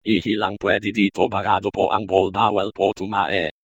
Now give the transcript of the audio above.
Ihilang pwede dito barado po ang ball bawal po tumae.